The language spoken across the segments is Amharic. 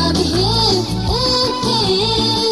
alguém em quem é?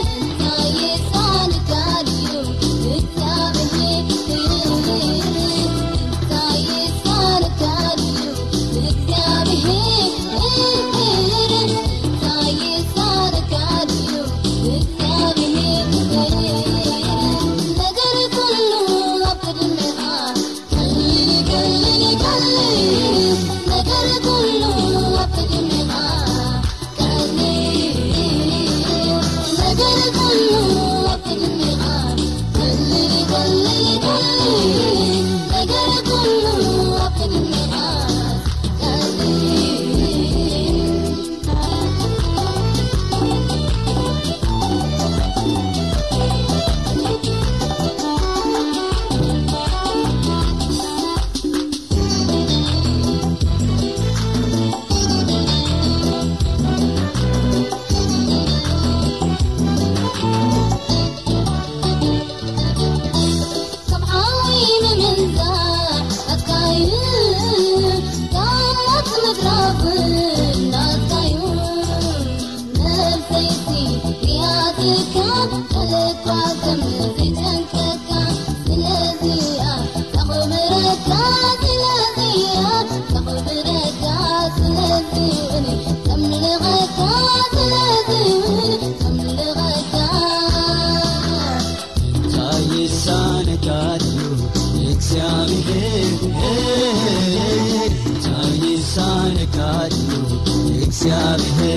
እግዚአብሔር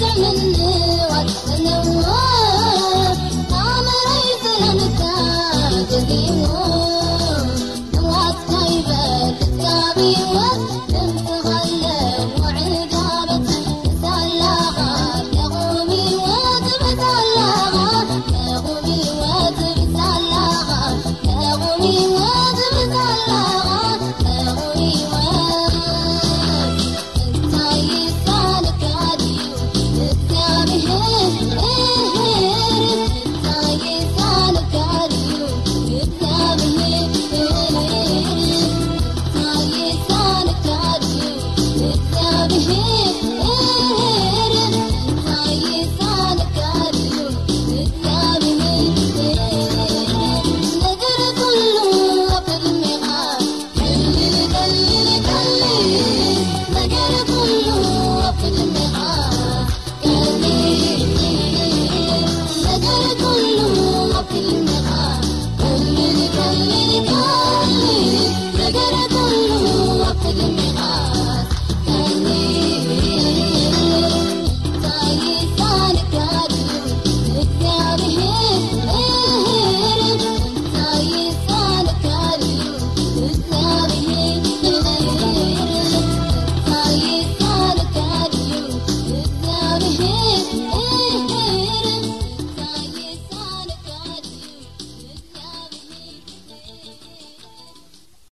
وجه النور منور